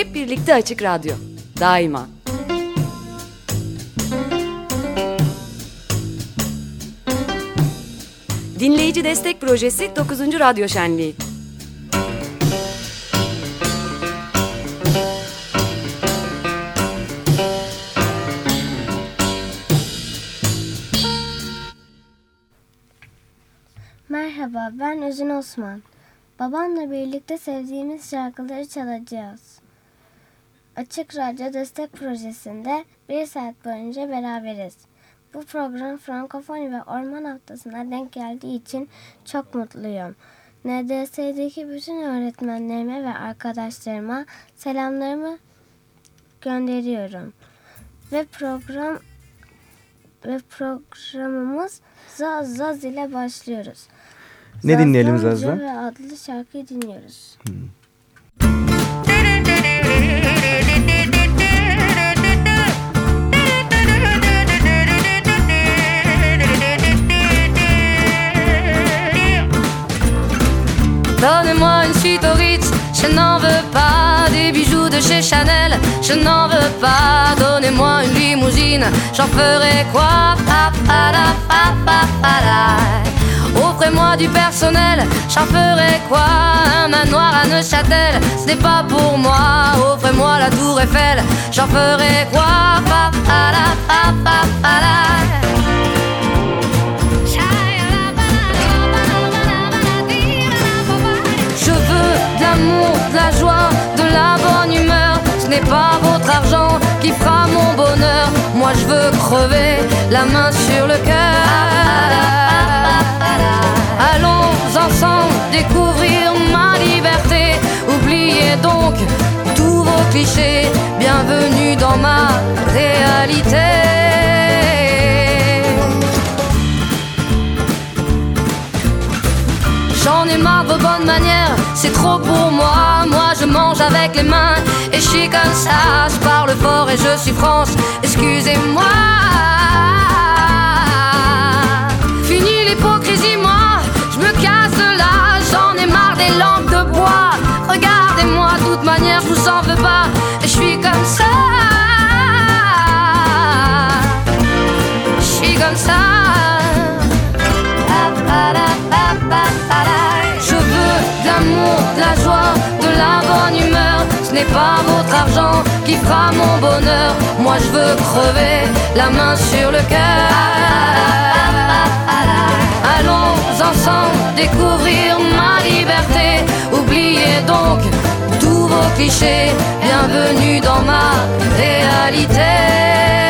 Hep birlikte Açık Radyo. Daima. Dinleyici Destek Projesi 9. Radyo Şenliği. Merhaba, ben Özün Osman. Babamla birlikte sevdiğimiz şarkıları çalacağız. Açık Radyo Destek Projesi'nde bir saat boyunca beraberiz. Bu program Frankofoni ve Orman Haftası'na denk geldiği için çok mutluyum. NDS'deki bütün öğretmenlerime ve arkadaşlarıma selamlarımı gönderiyorum. Ve program ve programımız Zaz Zaz ile başlıyoruz. Ne dinleyelim Zazdan Zaz'dan? ve adlı şarkıyı dinliyoruz. Donnez-moi une suite au Ritz, je n'en veux pas des bijoux de chez Chanel, je n'en veux pas. Donnez-moi une limousine, j'en ferai quoi? Offrez-moi du personnel, j'en ferai quoi? Un manoir à Neuchâtel, ce n'est pas pour moi. Offrez-moi la tour Eiffel, j'en ferai quoi? La, la. Je veux de l'amour, de la joie, de la bonne humeur. Ce n'est pas votre argent qui fera mon bonheur. Moi je veux crever la main sur le cœur. Allons ensemble découvrir ma liberté. Oubliez donc tous vos clichés. Bienvenue dans ma réalité. J'en ai marre de vos bonnes manières, c'est trop pour moi. Moi je mange avec les mains et je suis comme ça. Je parle fort et je suis France, excusez-moi. Fini l'hypocrisie, moi me casse là. J'en ai marre des lampes de bois. Regardez-moi, de toute manière, je vous en veux pas. Je suis comme ça. Je suis comme ça. Je veux de l'amour, de la joie, de la bonne humeur. Ce n'est pas votre argent qui fera mon bonheur. Moi je veux crever la main sur le cœur. Allons ensemble découvrir ma liberté. Oubliez donc tous vos clichés. Bienvenue dans ma réalité.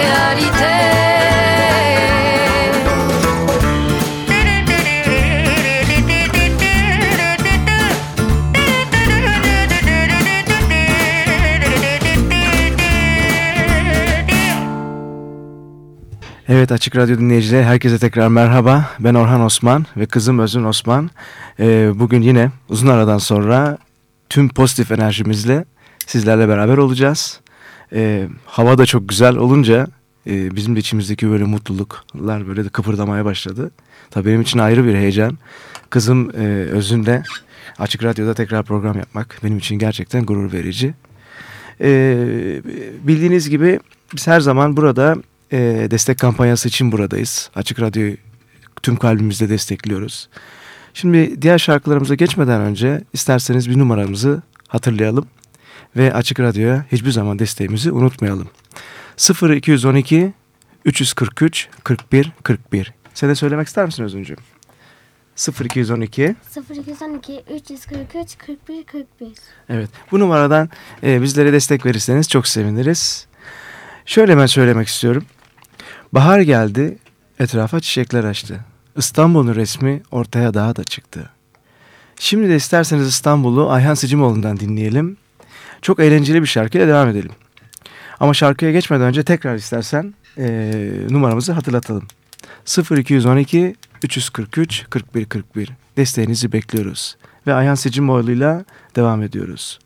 Evet Açık Radyo dinleyicileri herkese tekrar merhaba. Ben Orhan Osman ve kızım Özün Osman. Ee, bugün yine uzun aradan sonra tüm pozitif enerjimizle sizlerle beraber olacağız. Ee, hava da çok güzel olunca e, bizim de içimizdeki böyle mutluluklar böyle de kıpırdamaya başladı. Tabii benim için ayrı bir heyecan. Kızım e, Özün'le Açık Radyo'da tekrar program yapmak benim için gerçekten gurur verici. E, bildiğiniz gibi biz her zaman burada e, destek kampanyası için buradayız. Açık Radyo'yu tüm kalbimizle destekliyoruz. Şimdi diğer şarkılarımıza geçmeden önce isterseniz bir numaramızı hatırlayalım ve Açık Radyo'ya hiçbir zaman desteğimizi unutmayalım. 0212 343 41 41. Sen de söylemek ister misin Özüncüğüm? 0212 0212 343 41 41. Evet bu numaradan e, bizlere destek verirseniz çok seviniriz. Şöyle ben söylemek istiyorum. Bahar geldi etrafa çiçekler açtı. İstanbul'un resmi ortaya daha da çıktı. Şimdi de isterseniz İstanbul'u Ayhan Sicimoğlu'ndan dinleyelim. Çok eğlenceli bir şarkıyla devam edelim. Ama şarkıya geçmeden önce tekrar istersen e, numaramızı hatırlatalım. 0212 343 41 41 desteğinizi bekliyoruz. Ve Ayhan Sicimoğlu'yla devam ediyoruz.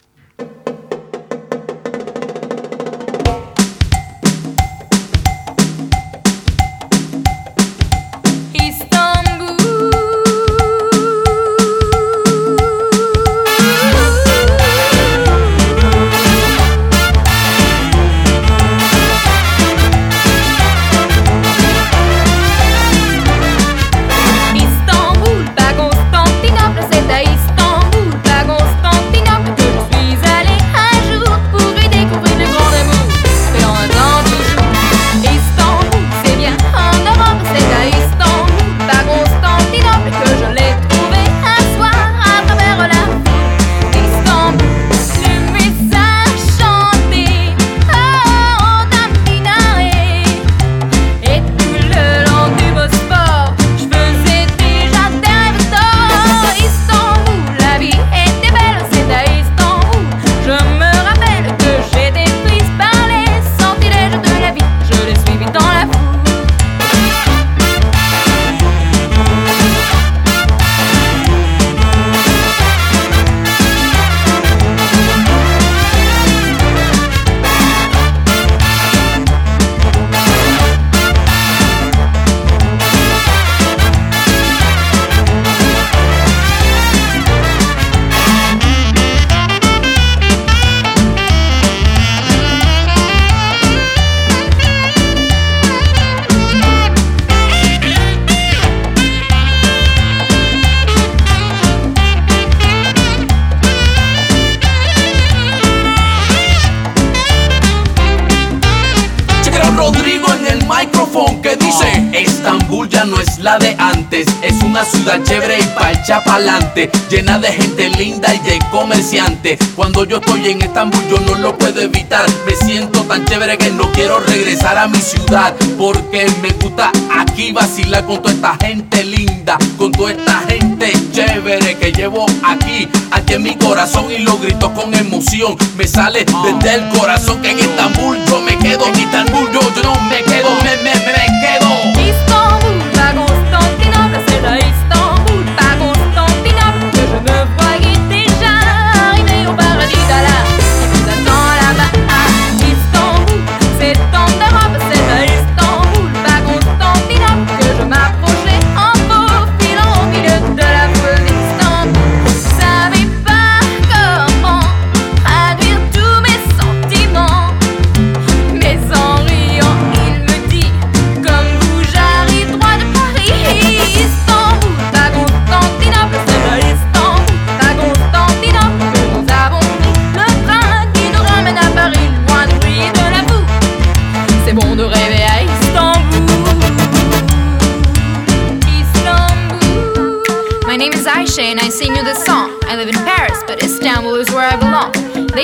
Chévere y parcha pa'lante, llena de gente linda y de comerciantes. Cuando yo estoy en Estambul yo no lo puedo evitar, me siento tan chévere que no quiero regresar a mi ciudad, porque me gusta aquí vacilar con toda esta gente linda, con toda esta gente chévere que llevo aquí, aquí en mi corazón y lo grito con emoción, me sale desde el corazón que en Estambul yo me quedo, en Estambul yo, yo no me quedo, me, me, me quedo.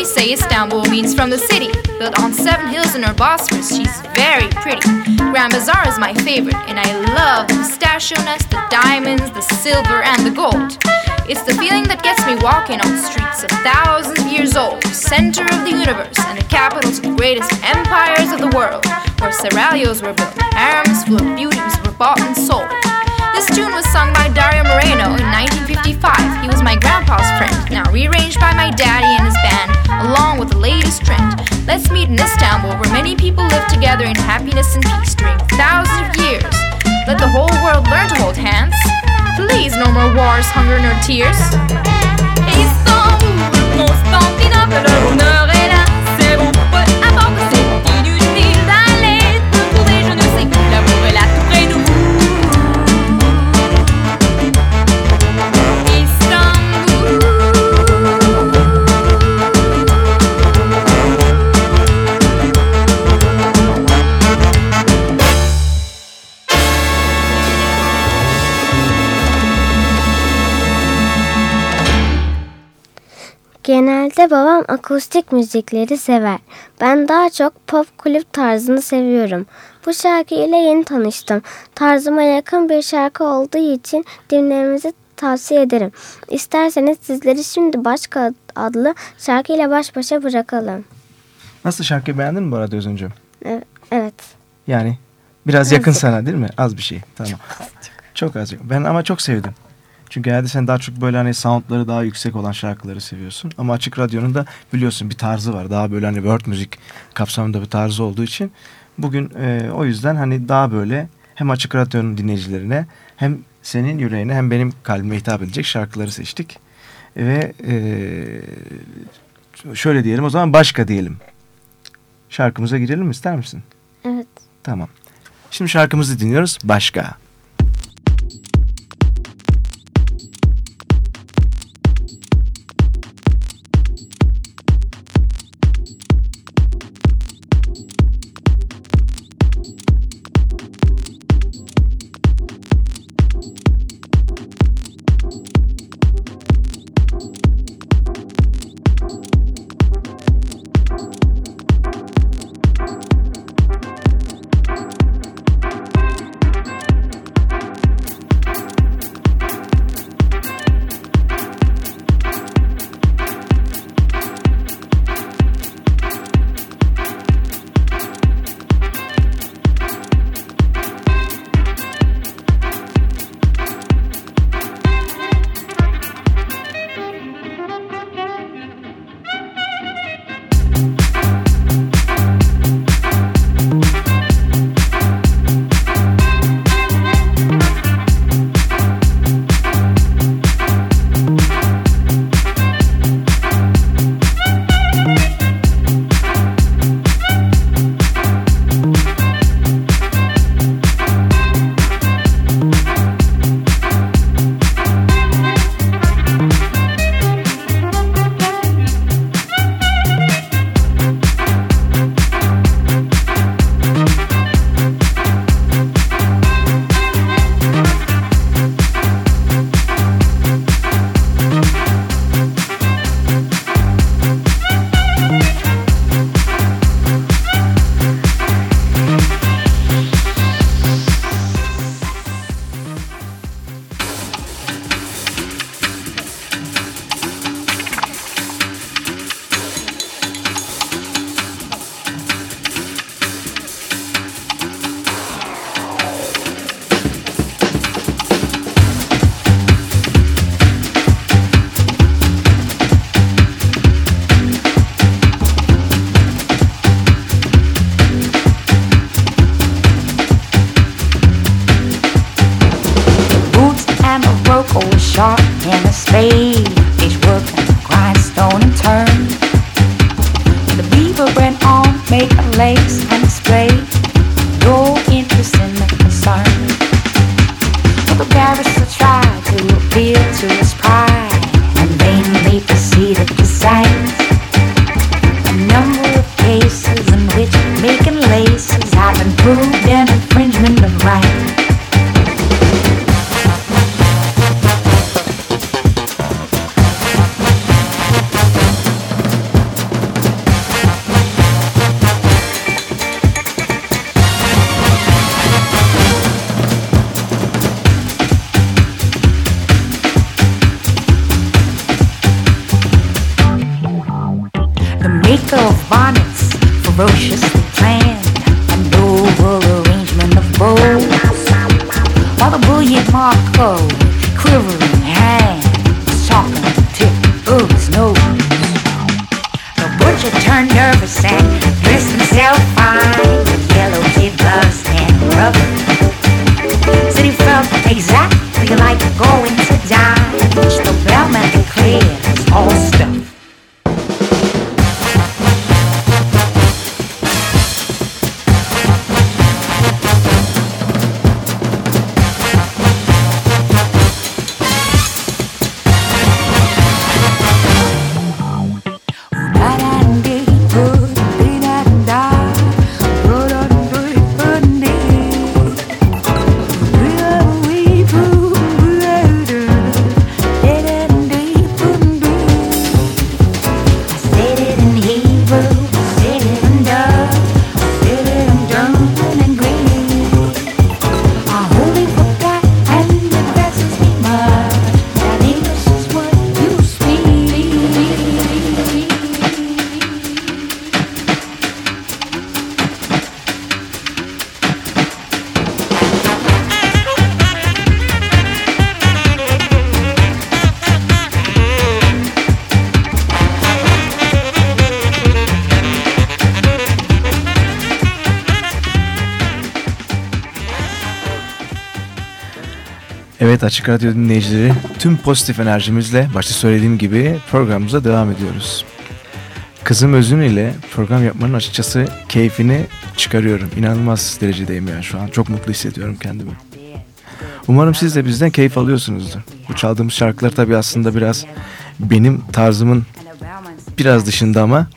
They say Istanbul means from the city. Built on seven hills in her Bosphorus, she's very pretty. Grand Bazaar is my favorite, and I love the pistachio the diamonds, the silver, and the gold. It's the feeling that gets me walking on streets of thousands of years old, center of the universe, and the capitals of the greatest empires of the world, where seraglios were built, harems full of beauties were bought and sold. This tune was sung by Dario Moreno in 1955. He was my grandpa's friend, now rearranged by my daddy and his band along with the latest trend. Let's meet in Istanbul, where many people live together in happiness and peace during thousands of years. Let the whole world learn to hold hands. Please, no more wars, hunger, nor tears. Genelde babam akustik müzikleri sever. Ben daha çok pop kulüp tarzını seviyorum. Bu şarkı ile yeni tanıştım. Tarzıma yakın bir şarkı olduğu için dinlememizi tavsiye ederim. İsterseniz sizleri şimdi Başka adlı şarkıyla baş başa bırakalım. Nasıl şarkıyı beğendin mi bu arada Özüncüğüm? Evet. evet. Yani biraz Az yakın sana değil mi? Az bir şey. Tamam. Çok az. Ben ama çok sevdim. Çünkü genelde sen daha çok böyle hani soundları daha yüksek olan şarkıları seviyorsun. Ama Açık Radyo'nun da biliyorsun bir tarzı var. Daha böyle hani world müzik kapsamında bir tarzı olduğu için. Bugün e, o yüzden hani daha böyle hem Açık Radyo'nun dinleyicilerine hem senin yüreğine hem benim kalbime hitap edecek şarkıları seçtik. Ve e, şöyle diyelim o zaman başka diyelim. Şarkımıza girelim mi ister misin? Evet. Tamam. Şimdi şarkımızı dinliyoruz. Başka. Açık Radyo dinleyicileri tüm pozitif enerjimizle başta söylediğim gibi programımıza devam ediyoruz. Kızım Özün ile program yapmanın açıkçası keyfini çıkarıyorum. İnanılmaz derecedeyim yani şu an. Çok mutlu hissediyorum kendimi. Umarım siz de bizden keyif alıyorsunuzdur. Bu çaldığımız şarkılar tabii aslında biraz benim tarzımın biraz dışında ama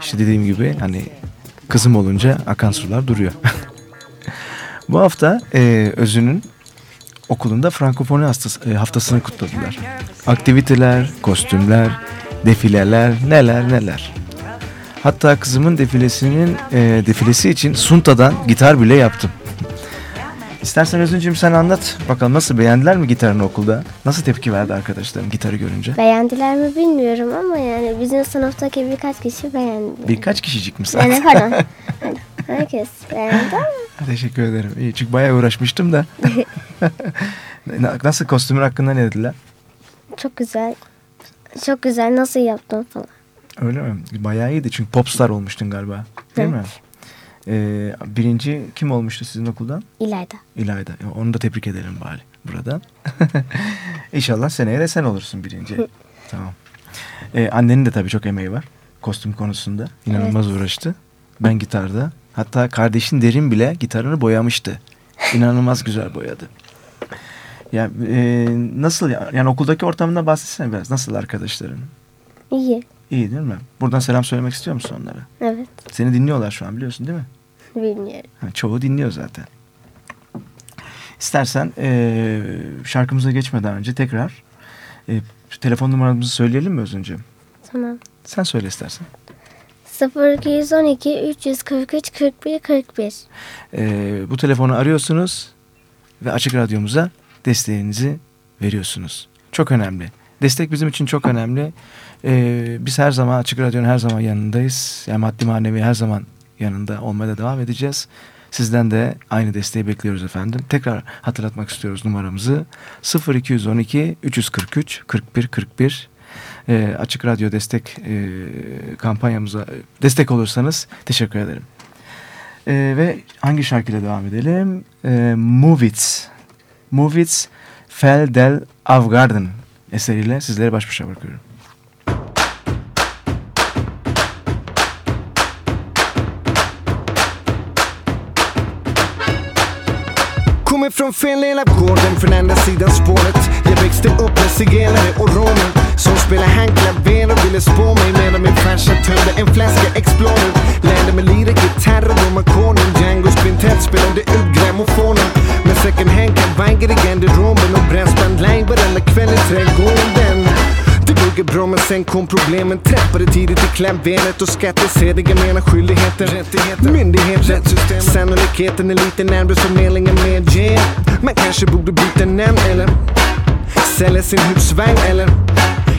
işte dediğim gibi hani kızım olunca akan sular duruyor. Bu hafta e, Özün'ün okulunda Frankofoni e, haftasını kutladılar. Aktiviteler, kostümler, defileler, neler neler. Hatta kızımın defilesinin e, defilesi için Sunta'dan gitar bile yaptım. İstersen Özüncüğüm sen anlat. Bakalım nasıl beğendiler mi gitarını okulda? Nasıl tepki verdi arkadaşlarım gitarı görünce? Beğendiler mi bilmiyorum ama yani bizim sınıftaki birkaç kişi beğendi. Birkaç kişicik mi zaten? Yani pardon. Herkes beğendi ama Teşekkür ederim. İyi çünkü bayağı uğraşmıştım da. Nasıl kostümün hakkında ne dediler? çok güzel. Çok güzel nasıl yaptın falan. Öyle mi? Bayağı iyiydi çünkü popstar olmuştun galiba. Değil mi? Ee, birinci kim olmuştu sizin okuldan? İlayda. İlayda. Onu da tebrik edelim bari buradan. İnşallah seneye de sen olursun birinci. tamam. Ee, annenin de tabii çok emeği var. Kostüm konusunda. İnanılmaz uğraştı. Ben gitarda. Hatta kardeşin Derin bile gitarını boyamıştı. İnanılmaz güzel boyadı. Ya e, nasıl ya? Yani okuldaki ortamından bahsetsene biraz. Nasıl arkadaşların? İyi. İyi değil mi? Buradan selam söylemek istiyor musun onlara? Evet. Seni dinliyorlar şu an biliyorsun değil mi? Bilmiyorum. Ha, çoğu dinliyor zaten. İstersen eee, şarkımıza geçmeden önce tekrar eee, telefon numaramızı söyleyelim mi Özüncüğüm? Tamam. Sen söyle istersen. 0212 343 41 41. Eee, bu telefonu arıyorsunuz ve Açık Radyomuza desteğinizi veriyorsunuz. Çok önemli. Destek bizim için çok önemli. Eee, biz her zaman Açık Radyo'nun her zaman yanındayız. Yani maddi manevi her zaman yanında olmaya da devam edeceğiz. Sizden de aynı desteği bekliyoruz efendim. Tekrar hatırlatmak istiyoruz numaramızı. 0212 343 41 41 Ee, Açık Radyo destek e, kampanyamıza destek olursanız teşekkür ederim. Ee, ve hangi şarkıyla devam edelim? Ee, Move It. Fel del Avgarden eseriyle sizlere baş başa bırakıyorum. Kommer från fel del av gården från andra sidan spåret. Jag växte upp med zigenare och romer Som spelade handklaver och ville spå mig Medan min farsa tömde en flaska Explorer. Lärde mig lira gitarr och de ackorden Django's kvintett spelade ut grammofonen. Med second hand kavajer i garderoben Och brassband live varenda kväll i trädgården bugger bra men sen kom problemen. Träffade tidigt i klämbenet och skattesediga menar skyldigheter Rättigheter, myndigheter, Sannolikheten är lite närmare förmedlingen medger Man kanske borde byta namn eller Sälja sin husvagn eller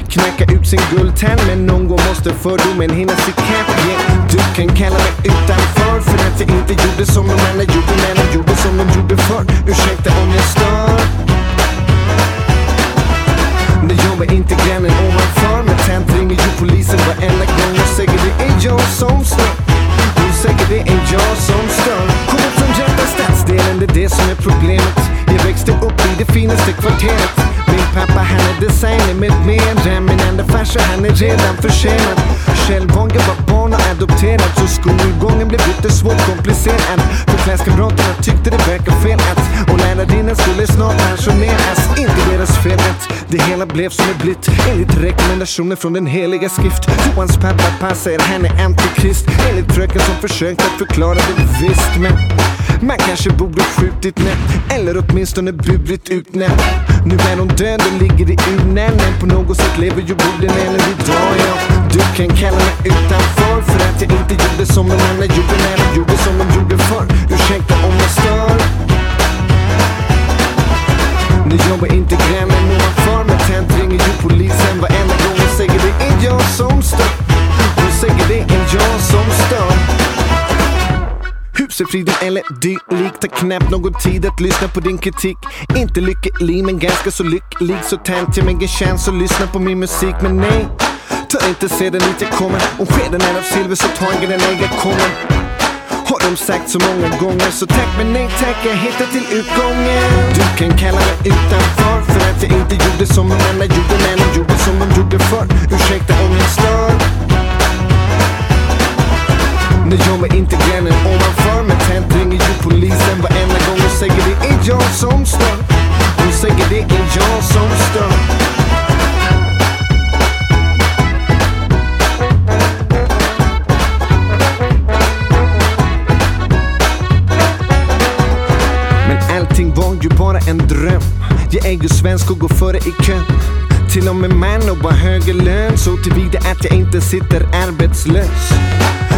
Knacka ut sin guldtand. Men någon gång måste fördomen hinnas ikapp yeah. Du kan kalla mig utanför för att jag inte gjorde som de andra gjorde när de gjorde som de gjorde förr. Ursäkta om jag stör nu jobbar inte grannen ovanför Men tänt ringer ju polisen varenda gång. Och säger det är jag som stör? Hon säger det är jag som stör? Kommer från Hjärta stadsdelen, det är det som är problemet. Jag växte upp i det finaste kvarteret. Min pappa han är designer med mera Min enda farsa han är redan försenad. Självgången var barn och adopterad Så skolgången blev lite svårt komplicerad. För klasskamraterna tyckte det verkade fel att Och lärarinnan skulle snart pensioneras. Inte deras fel att det hela blev som det blivit. Enligt rekommendationer från den heliga skrift. Johans pappa passar han är antikrist. Enligt fröken som försökt att förklara det visst Men man kanske borde skjutit med Eller åtminstone burit ut när nu är hon död och ligger i urnen Men på något sätt lever ju borden eller idag ja. Du kan kalla mig utanför För att jag inte gjorde som de andra gjorde När de gjorde som de gjorde förr. Ursäkta om jag stör. Nu jobbar inte grannen ovanför Men tänt ringer ju polisen varenda gång. Och säger det är jag som stör. Hon säger det är jag som stör. Husefriden eller dylikt Tar knappt någon tid att lyssna på din kritik. Inte lycklig men ganska så lycklig Så tänt jag mig en chans att lyssna på min musik. Men nej, ta inte sedan dit jag kommer. Om skeden är av silver så ta den ej jag kommer. Har de sagt så många gånger Så tack men nej tack, jag hittar till utgången. Du kan kalla mig utanför För att jag inte gjorde som de andra gjorde när de gjorde som de gjorde förr. Ursäkta om jag stör. Nu gör mig inte grannen ovanför Men tänt ringer ju polisen varenda gång. Och säger det är jag som stör. Hon säger det är jag som stör. Men allting var ju bara en dröm. Jag är ju svensk och går före i kön. Till och med man och har högre lön. Så tillvida att jag inte sitter arbetslös.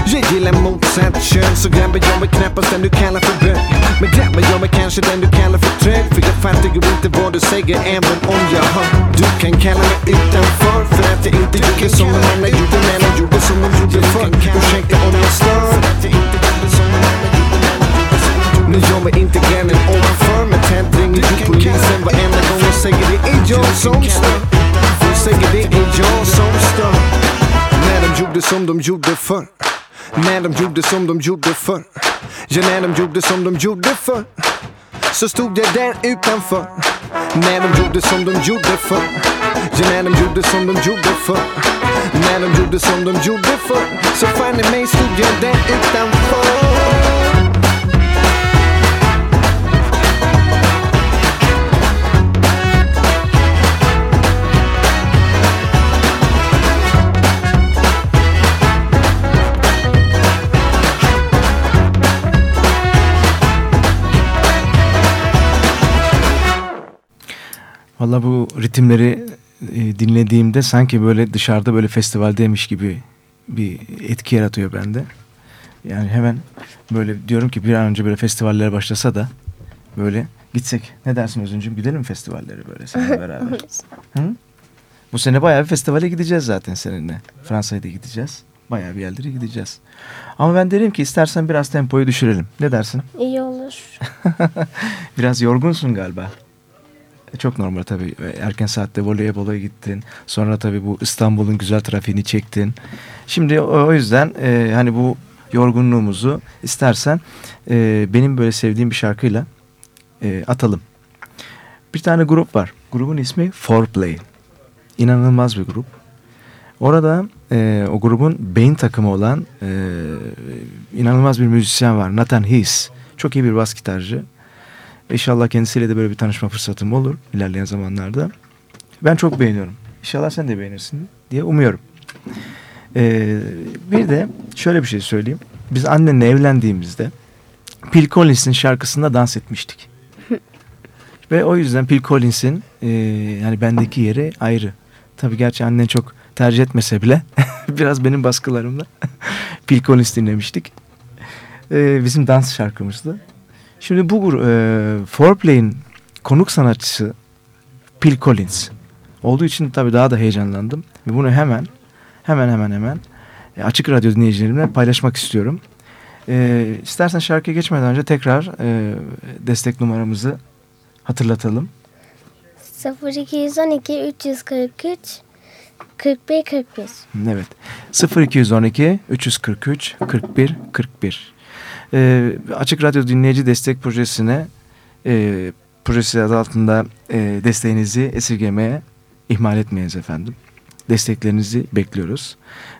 Jag gillar motsatt kön Så grabbar jag mig knappast den du kallar för bög Men grabbar jag mig kanske den du kallar för trög. För jag fattar ju inte vad du säger även om jag hör Du kan kalla mig utanför För att jag inte gjorde som någon annan gjorde Men jag gjorde som de gjorde förr. Ursäkta om jag stör nu gör mig inte grannen ovanför Men tänt ringer ju polisen varenda gång och säger det är jag som stör säger det är jag som stör När de gjorde som de gjorde förr När de gjorde som de gjorde förr Ja, när de gjorde som de gjorde förr Så stod jag där utanför När de gjorde som de gjorde förr Ja, när de gjorde som de gjorde förr När de gjorde som de gjorde förr Så fan i mig stod jag där utanför Valla bu ritimleri e, dinlediğimde sanki böyle dışarıda böyle festivaldeymiş gibi bir etki yaratıyor bende. Yani hemen böyle diyorum ki bir an önce böyle festivaller başlasa da böyle gitsek. Ne dersin Özüncüğüm gidelim mi festivallere böyle seninle beraber? Hı? Bu sene bayağı bir festivale gideceğiz zaten seninle. Fransa'ya da gideceğiz. Bayağı bir yerlere gideceğiz. Ama ben derim ki istersen biraz tempoyu düşürelim. Ne dersin? İyi olur. Biraz yorgunsun galiba. E, Çok normal tabii. E, Erken saatte voleybola gittin. Sonra tabii bu İstanbul'un güzel trafiğini çektin. Şimdi o, yüzden e, hani bu yorgunluğumuzu istersen e, benim böyle sevdiğim bir şarkıyla e, atalım. Bir tane grup var. Grubun ismi Foreplay. İnanılmaz bir grup. Orada e, o grubun beyin takımı olan e, inanılmaz bir müzisyen var. Nathan Hees. Çok iyi bir bas gitarcı. İnşallah kendisiyle de böyle bir tanışma fırsatım olur ilerleyen zamanlarda. Ben çok beğeniyorum. İnşallah sen de beğenirsin diye umuyorum. Ee, bir de şöyle bir şey söyleyeyim. Biz annenle evlendiğimizde Phil Collins'in şarkısında dans etmiştik. Ve o yüzden Phil Collins'in e, yani bendeki yeri ayrı. Tabii gerçi annen çok tercih etmese bile biraz benim baskılarımla Phil Collins dinlemiştik. Ee, bizim dans şarkımızdı. Şimdi bu e, Foreplay'in konuk sanatçısı Phil Collins olduğu için tabii daha da heyecanlandım. Ve bunu hemen hemen hemen hemen e, Açık Radyo dinleyicilerimle paylaşmak istiyorum. E, istersen şarkıya geçmeden önce tekrar e, destek numaramızı hatırlatalım. 0212 343 41 41 Evet. 0212 343 41 41. Ee, Açık Radyo Dinleyici Destek Projesi'ne e, projesi adı altında e, desteğinizi esirgemeye ihmal etmeyiniz efendim. Desteklerinizi bekliyoruz.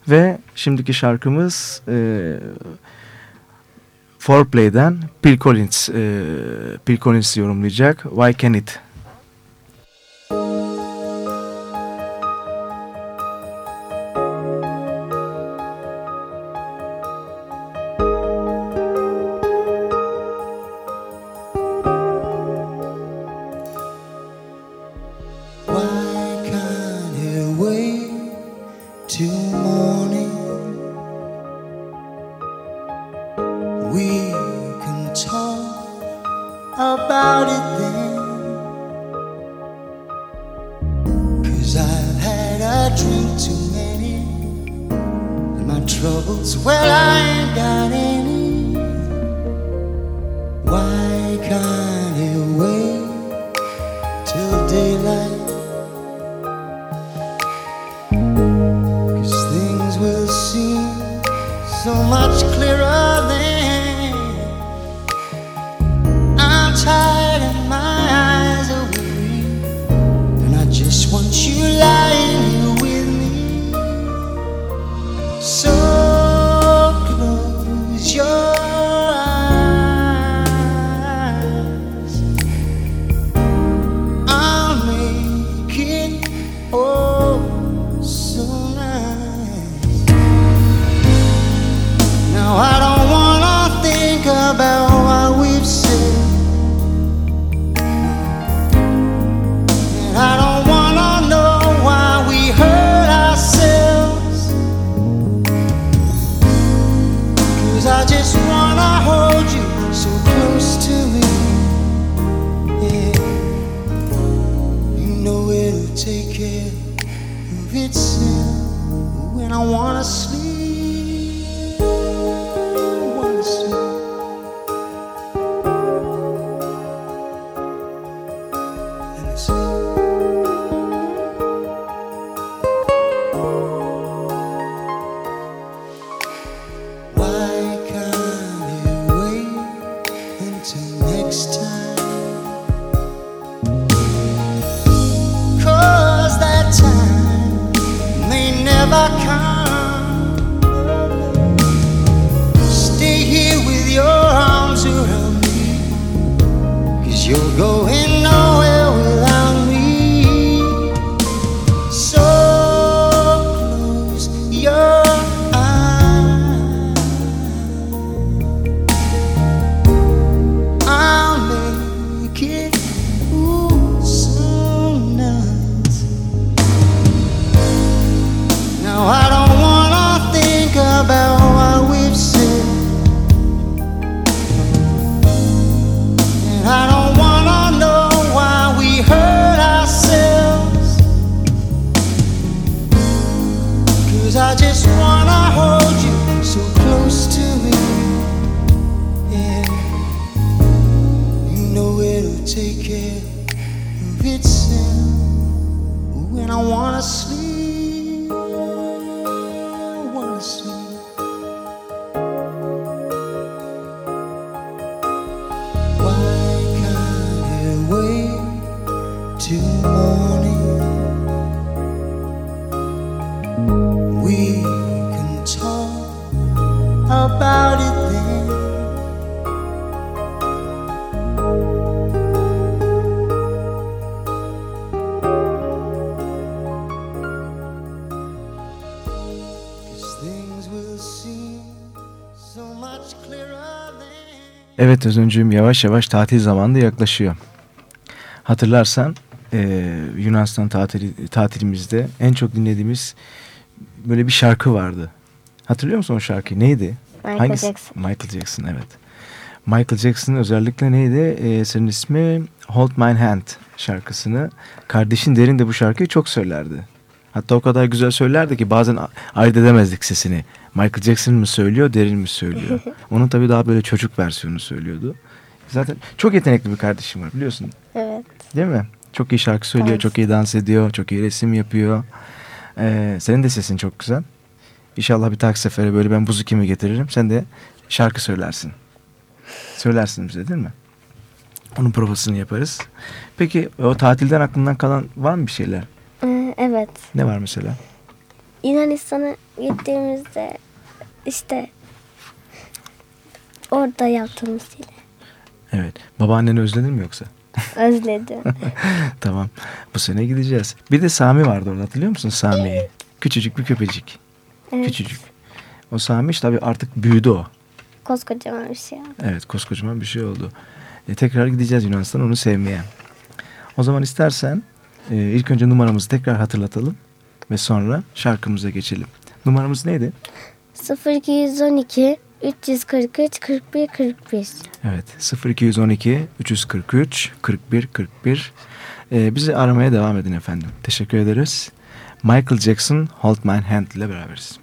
Ve şimdiki şarkımız e, Foreplay'den Phil Collins, e, Phil Collins yorumlayacak. Why Can't It? Evet Özüncüğüm yavaş yavaş tatil zamanı da yaklaşıyor. Hatırlarsan eee, Yunanistan tatili, tatilimizde en çok dinlediğimiz böyle bir şarkı vardı. Hatırlıyor musun o şarkıyı? Neydi? Michael Jackson. Michael Jackson evet. Michael Jackson'ın özellikle neydi? Eee senin ismi Hold My Hand şarkısını. Kardeşin Derin de bu şarkıyı çok söylerdi. Hatta o kadar güzel söylerdi ki bazen ayırt edemezdik sesini. Michael Jackson mı söylüyor, Derin mi söylüyor? Onun tabii daha böyle çocuk versiyonu söylüyordu. Zaten çok yetenekli bir kardeşim var biliyorsun. Evet. Değil mi? Çok iyi şarkı söylüyor, Evet. çok iyi dans ediyor, çok iyi resim yapıyor. Ee, senin de sesin çok güzel. İnşallah bir dahaki sefere böyle ben buzu kimi getiririm. Sen de şarkı söylersin. Söylersin bize değil mi? Onun provasını yaparız. Peki o tatilden aklından kalan var mı bir şeyler? Ee, evet. Ne var mesela? Yunanistan'a gittiğimizde işte orada yaptığımız şeyler. Evet. Babaanneni özledin mi yoksa? Özledim. tamam. Bu sene gideceğiz. Bir de Sami vardı orada hatırlıyor musun Sami'yi? Küçücük bir köpecik. Evet. Küçücük. O Sami işte tabii artık büyüdü o. Koskocaman bir şey. Evet koskocaman bir şey oldu. E, tekrar gideceğiz Yunanistan onu sevmeye. O zaman istersen e, ilk önce numaramızı tekrar hatırlatalım. Ve sonra şarkımıza geçelim. Numaramız neydi? 0212 343 41 41. Evet 0212 343 41 41. E, bizi aramaya devam edin efendim. Teşekkür ederiz. Michael Jackson Hold My Hand ile beraberiz.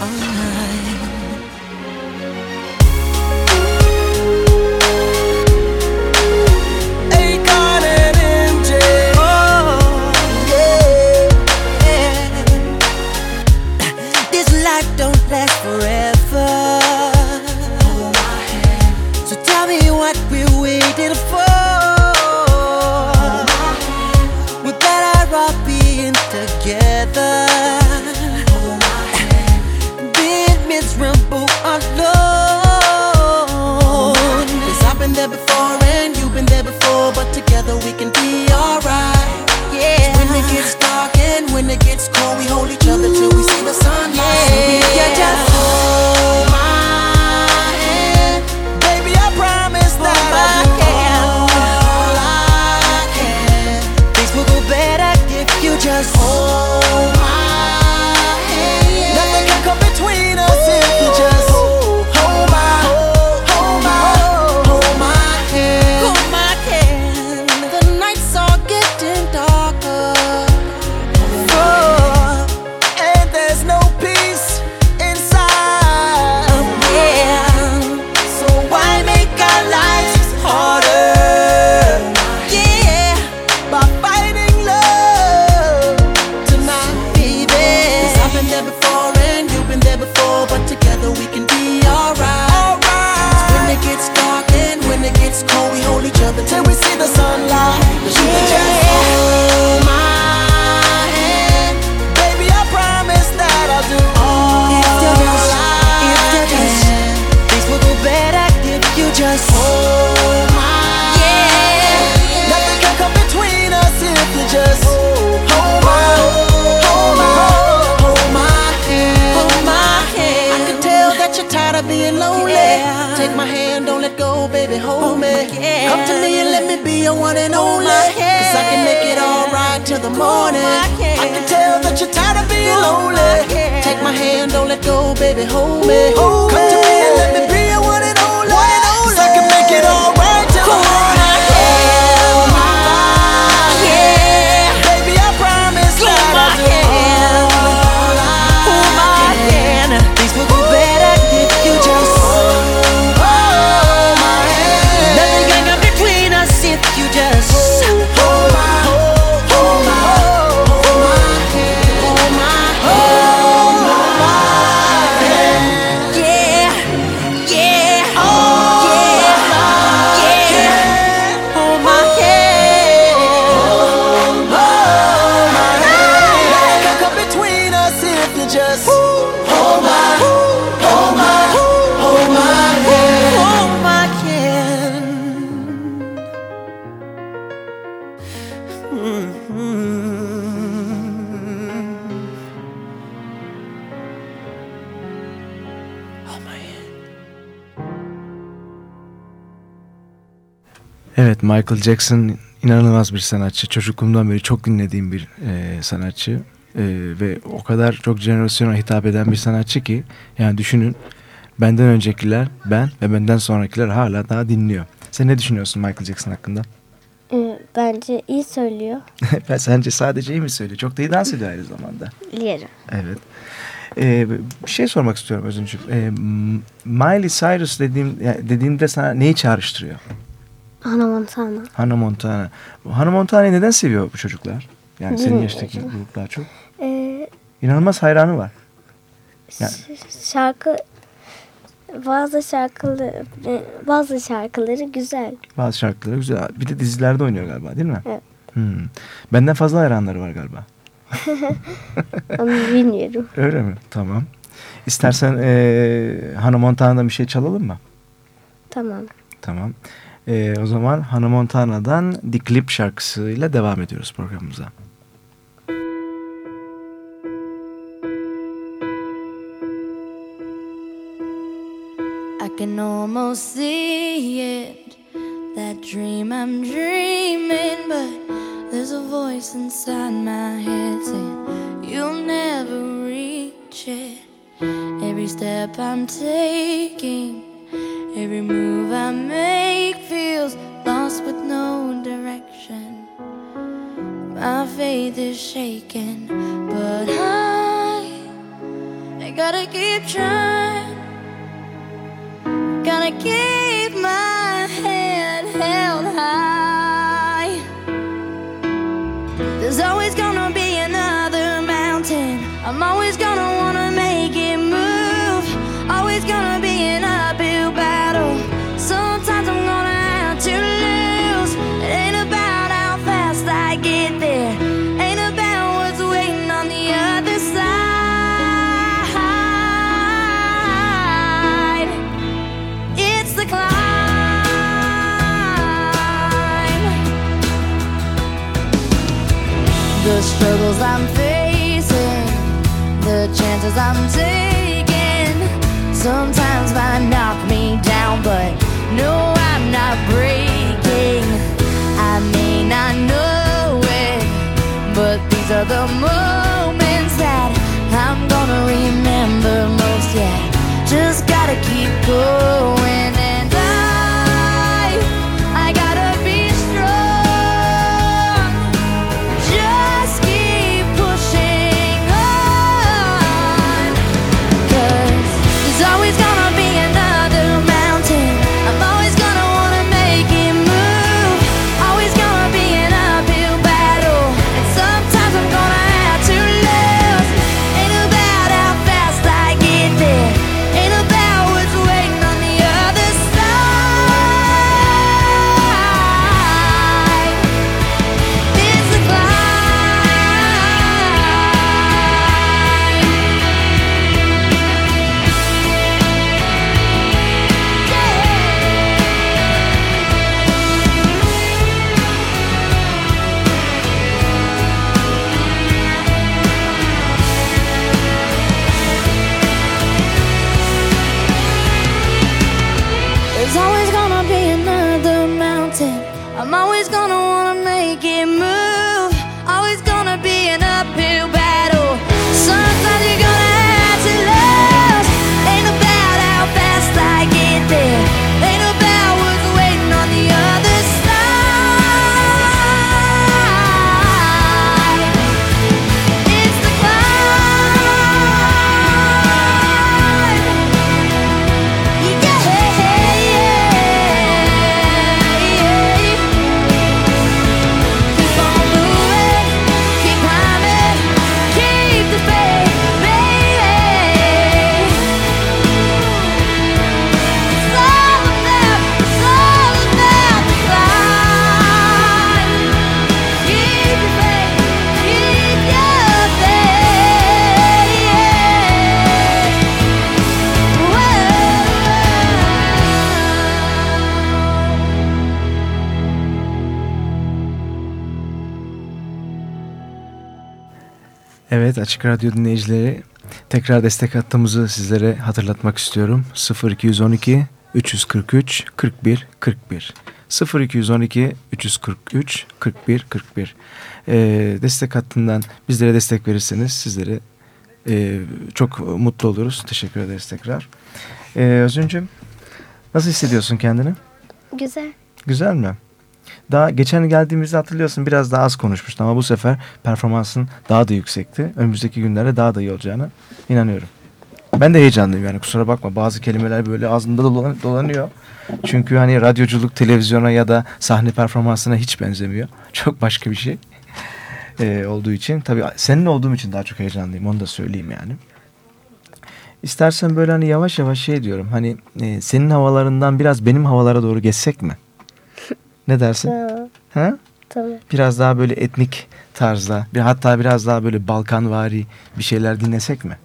Akon morning. I can tell that you're tired of being lonely. Take my hand, don't let go, baby, hold me. Hold Come to me. me and let me Michael Jackson inanılmaz bir sanatçı. Çocukluğumdan beri çok dinlediğim bir e, sanatçı. E, ve o kadar çok jenerasyona hitap eden bir sanatçı ki yani düşünün benden öncekiler ben ve benden sonrakiler hala daha dinliyor. Sen ne düşünüyorsun Michael Jackson hakkında? Ee, Bence iyi söylüyor. sence sadece iyi mi söylüyor? Çok da iyi dans ediyor aynı zamanda. Biliyorum. Evet. Ee, bir şey sormak istiyorum Özüncüğüm. Ee, Miley Cyrus dediğim, dediğimde sana neyi çağrıştırıyor? Hannah Montana. Hannah Montana. Hannah Montana'yı neden seviyor bu çocuklar? Yani senin Bilmiyorum. yaştaki gruplar çok. Ee, İnanılmaz hayranı var. Yani- şarkı bazı şarkıları bazı şarkıları güzel. Bazı şarkıları güzel. Bir de dizilerde oynuyor galiba değil mi? Evet. Hmm. Benden fazla hayranları var galiba. Onu bilmiyorum. Öyle mi? Tamam. İstersen ee, Hannah Montana'dan bir şey çalalım mı? Tamam. Tamam. Ee, o zaman Hannah Montana'dan The Clip şarkısıyla devam ediyoruz programımıza. Can almost see it, that dream I'm dreaming, but there's a voice inside my head saying you'll never reach it. Every step I'm taking, every move I make feels lost with no direction. My faith is shaken, but I, I gotta keep trying. Gotta keep my head held high. There's always gonna be another mountain. I'm always Evet Açık Radyo dinleyicileri tekrar destek hattımızı sizlere hatırlatmak istiyorum. 0212 343 41 41 0212 343 41 41 ee, destek hattından bizlere destek verirseniz sizlere e, çok mutlu oluruz. Teşekkür ederiz tekrar. Ee, Özüncüm nasıl hissediyorsun kendini? Güzel. Güzel mi? Daha geçen geldiğimizde hatırlıyorsun biraz daha az konuşmuştun ama bu sefer performansın daha da yüksekti. Önümüzdeki günlerde daha da iyi olacağına inanıyorum. Ben de heyecanlıyım yani kusura bakma bazı kelimeler böyle ağzımda dolan, dolanıyor. Çünkü hani radyoculuk televizyona ya da sahne performansına hiç benzemiyor. Çok başka bir şey ee, olduğu için. Tabii senin olduğum için daha çok heyecanlıyım onu da söyleyeyim yani. İstersen böyle hani yavaş yavaş şey diyorum hani e, senin havalarından biraz benim havalara doğru geçsek mi? Ne dersin? Tamam. Ha? Tamam. Biraz daha böyle etnik tarzda, bir hatta biraz daha böyle Balkanvari bir şeyler dinlesek mi?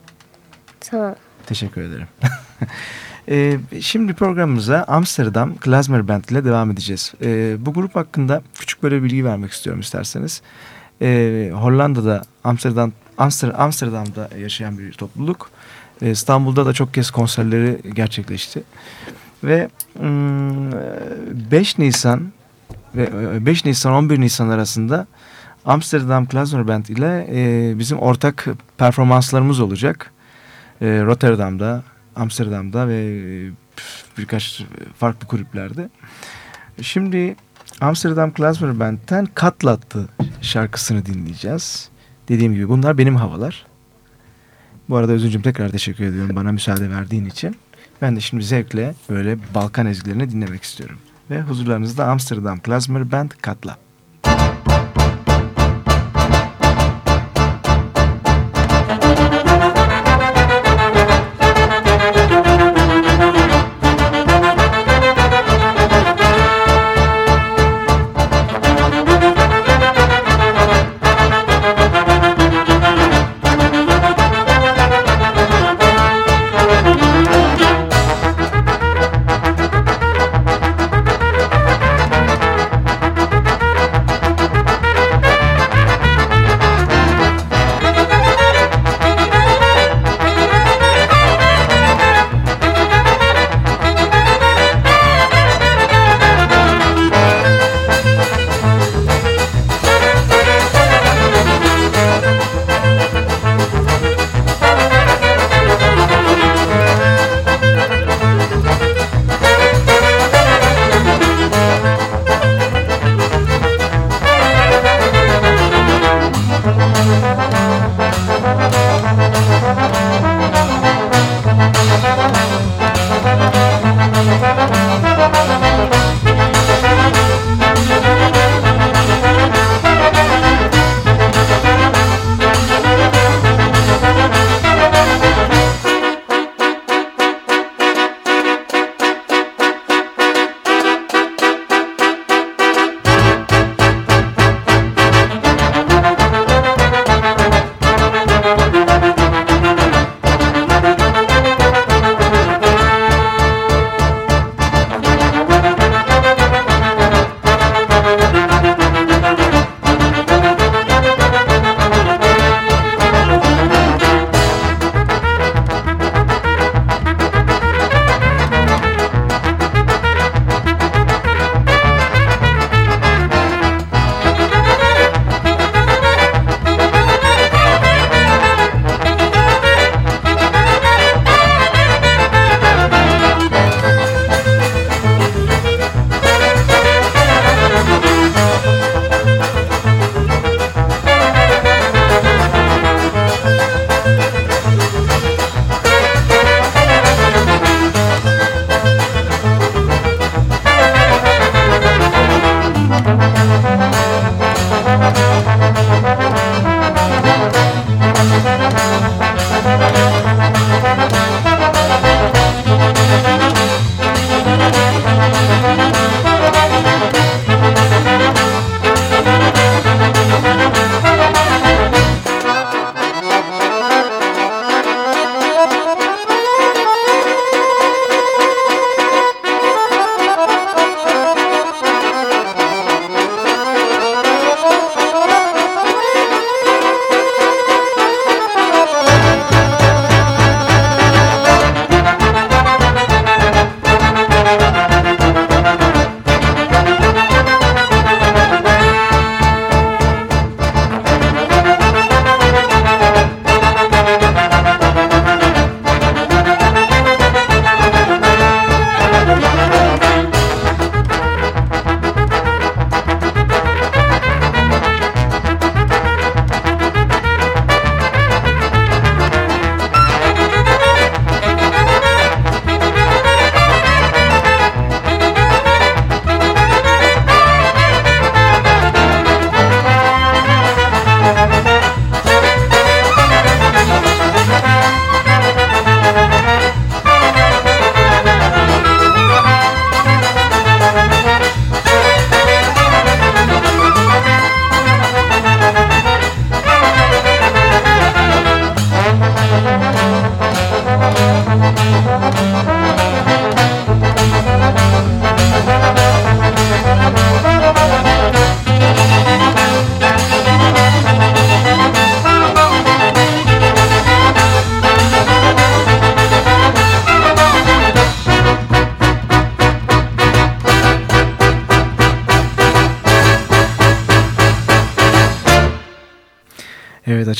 Tamam. Teşekkür ederim. ee, şimdi programımıza Amsterdam Klezmer Band ile devam edeceğiz. Ee, bu grup hakkında küçük böyle bilgi vermek istiyorum isterseniz. Ee, Hollanda'da, Amsterdam, Amsterdam, Amsterdam'da yaşayan bir topluluk. Ee, İstanbul'da da çok kez konserleri gerçekleşti. Ve 5 Nisan ve 5 Nisan 11 Nisan arasında Amsterdam Klezmer Band ile e, bizim ortak performanslarımız olacak. E, Rotterdam'da, Amsterdam'da ve e, birkaç farklı kulüplerde. Şimdi Amsterdam Klezmer Band'ten Katlattı şarkısını dinleyeceğiz. Dediğim gibi bunlar benim havalar. Bu arada Özüncüm tekrar teşekkür ediyorum bana müsaade verdiğin için. Ben de şimdi zevkle böyle Balkan ezgilerini dinlemek istiyorum. Ve huzurlarınızda Amsterdam Klezmer Band Katla.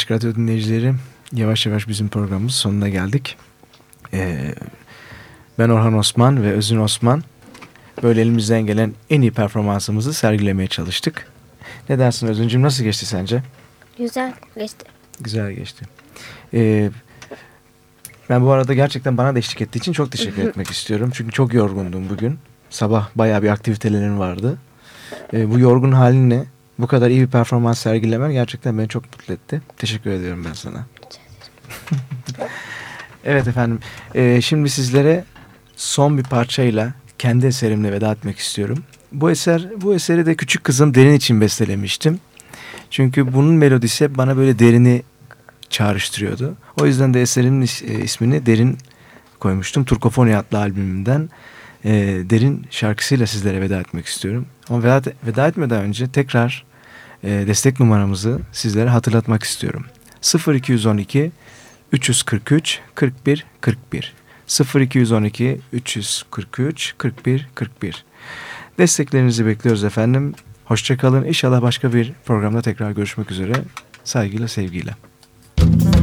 Açık Radyo dinleyicileri yavaş yavaş bizim programımız sonuna geldik. Ee, ben Orhan Osman ve Özün Osman böyle elimizden gelen en iyi performansımızı sergilemeye çalıştık. Ne dersin Özüncüm nasıl geçti sence? Güzel geçti. Güzel geçti. Ee, ben bu arada gerçekten bana da eşlik ettiği için çok teşekkür etmek istiyorum. Çünkü çok yorgundum bugün. Sabah bayağı bir aktivitelerim vardı. Ee, bu yorgun halinle bu kadar iyi bir performans sergilemen gerçekten beni çok mutlu etti. Teşekkür ediyorum ben sana. evet efendim. Ee, şimdi sizlere son bir parçayla kendi eserimle veda etmek istiyorum. Bu eser, bu eseri de küçük kızım Derin için bestelemiştim. Çünkü bunun melodisi hep bana böyle derini çağrıştırıyordu. O yüzden de eserimin e, ismini Derin koymuştum. Turkofoni adlı albümümden e, Derin şarkısıyla sizlere veda etmek istiyorum. Ama veda, veda etmeden önce tekrar e, destek numaramızı sizlere hatırlatmak istiyorum. 0212 343 41 41 0212 343 41 41 Desteklerinizi bekliyoruz efendim. Hoşçakalın. İnşallah başka bir programda tekrar görüşmek üzere. Saygıyla, sevgiyle. Thank